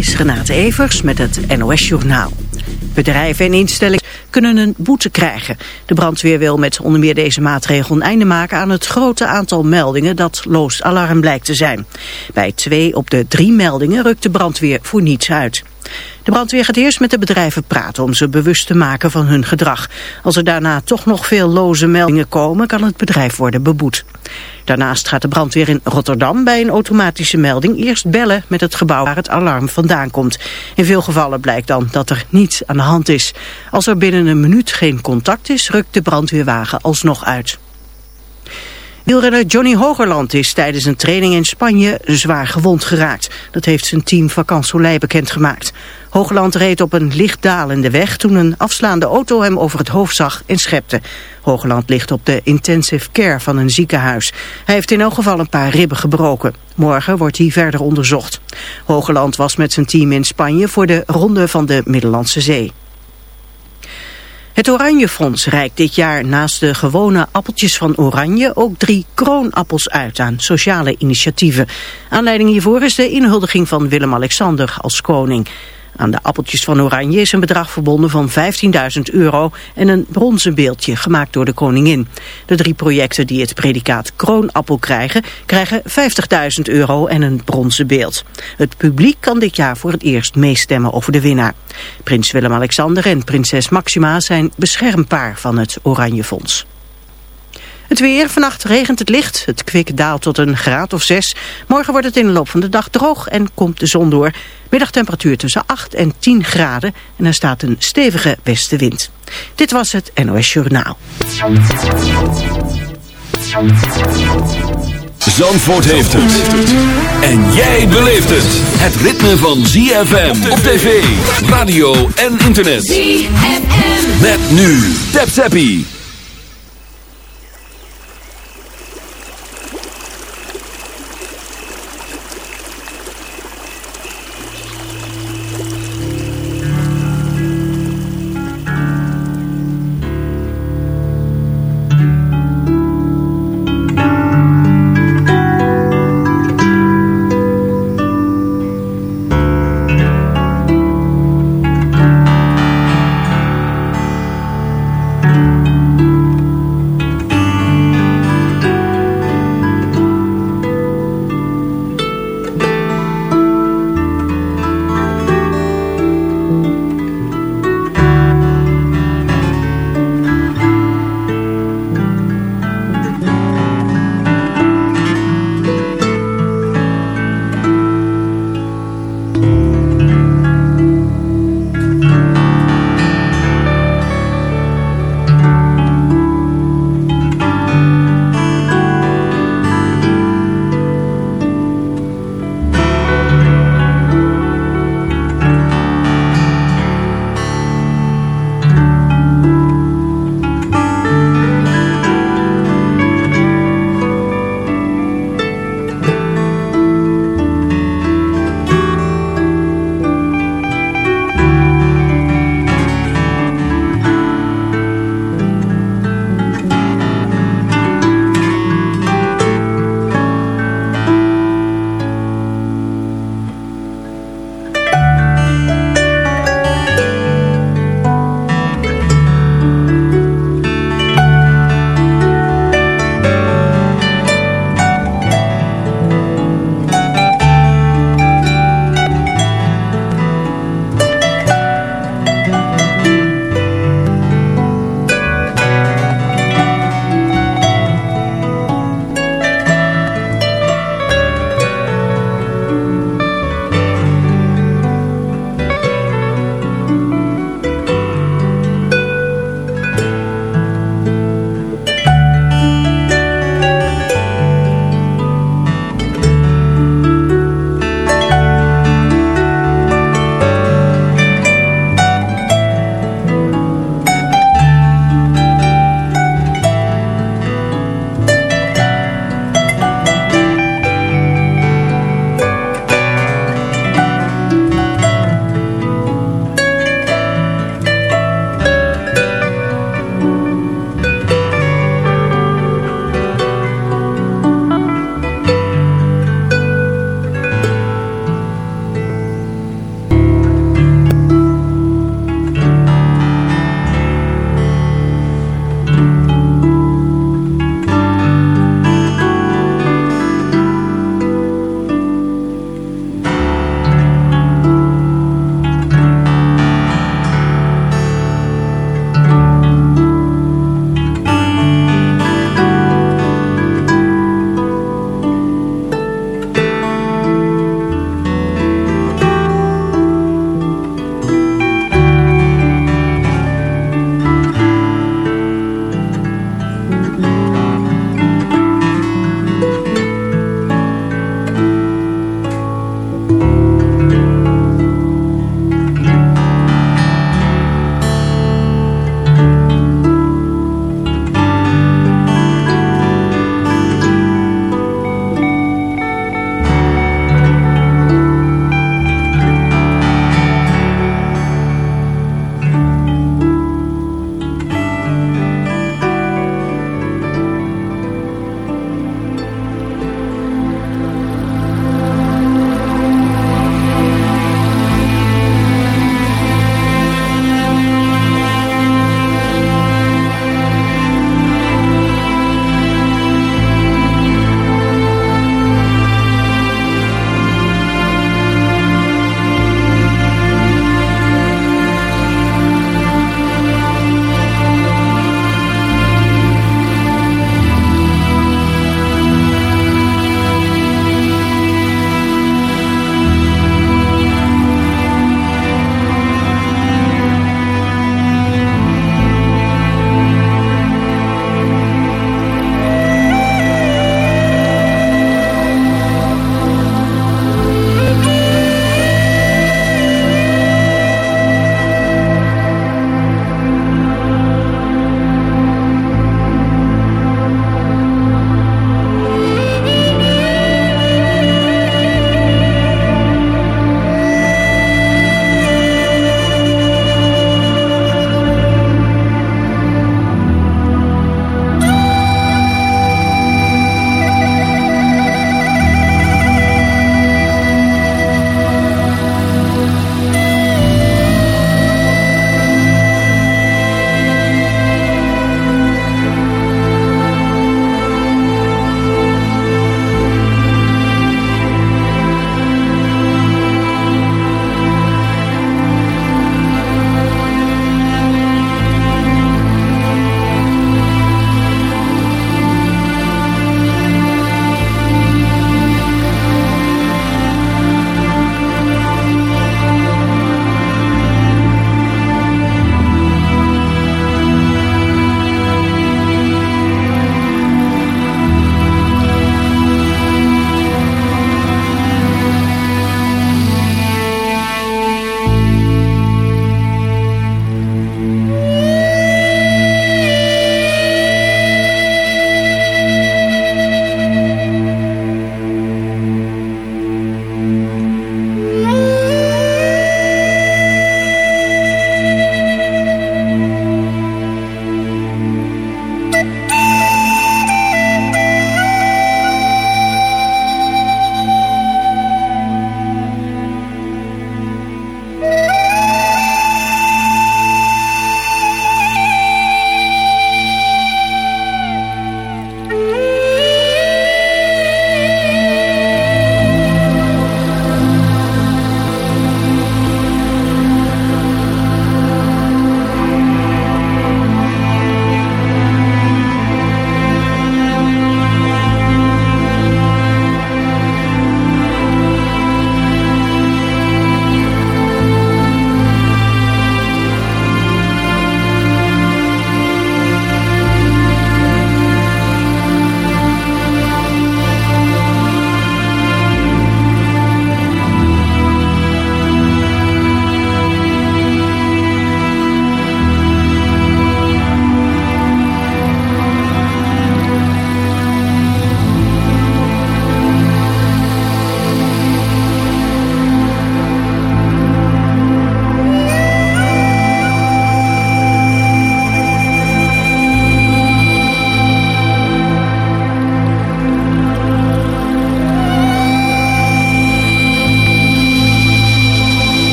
is Renate Evers met het NOS Journaal. Bedrijven en instellingen kunnen een boete krijgen. De brandweer wil met onder meer deze maatregel een einde maken aan het grote aantal meldingen dat loos alarm blijkt te zijn. Bij twee op de drie meldingen rukt de brandweer voor niets uit. De brandweer gaat eerst met de bedrijven praten om ze bewust te maken van hun gedrag. Als er daarna toch nog veel loze meldingen komen, kan het bedrijf worden beboet. Daarnaast gaat de brandweer in Rotterdam bij een automatische melding eerst bellen met het gebouw waar het alarm vandaan komt. In veel gevallen blijkt dan dat er niets aan de hand is. Als er binnen een minuut geen contact is, rukt de brandweerwagen alsnog uit. Wielrenner Johnny Hogerland is tijdens een training in Spanje zwaar gewond geraakt. Dat heeft zijn team Vakant Soleil bekendgemaakt. Hogerland reed op een licht dalende weg toen een afslaande auto hem over het hoofd zag en schepte. Hogerland ligt op de intensive care van een ziekenhuis. Hij heeft in elk geval een paar ribben gebroken. Morgen wordt hij verder onderzocht. Hogerland was met zijn team in Spanje voor de ronde van de Middellandse Zee. Het Oranje Fonds reikt dit jaar naast de gewone appeltjes van Oranje ook drie kroonappels uit aan sociale initiatieven. Aanleiding hiervoor is de inhuldiging van Willem-Alexander als koning. Aan de appeltjes van Oranje is een bedrag verbonden van 15.000 euro en een bronzen beeldje gemaakt door de koningin. De drie projecten die het predicaat kroonappel krijgen, krijgen 50.000 euro en een bronzen beeld. Het publiek kan dit jaar voor het eerst meestemmen over de winnaar. Prins Willem-Alexander en prinses Maxima zijn beschermpaar van het Oranje Fonds. Het weer, vannacht regent het licht. Het kwik daalt tot een graad of 6. Morgen wordt het in de loop van de dag droog en komt de zon door. Middagtemperatuur tussen 8 en 10 graden en er staat een stevige westenwind. Dit was het NOS Journaal. Zandvoort heeft het. En jij beleeft het. Het ritme van ZFM op tv, radio en internet. ZFM. Met nu. Tap.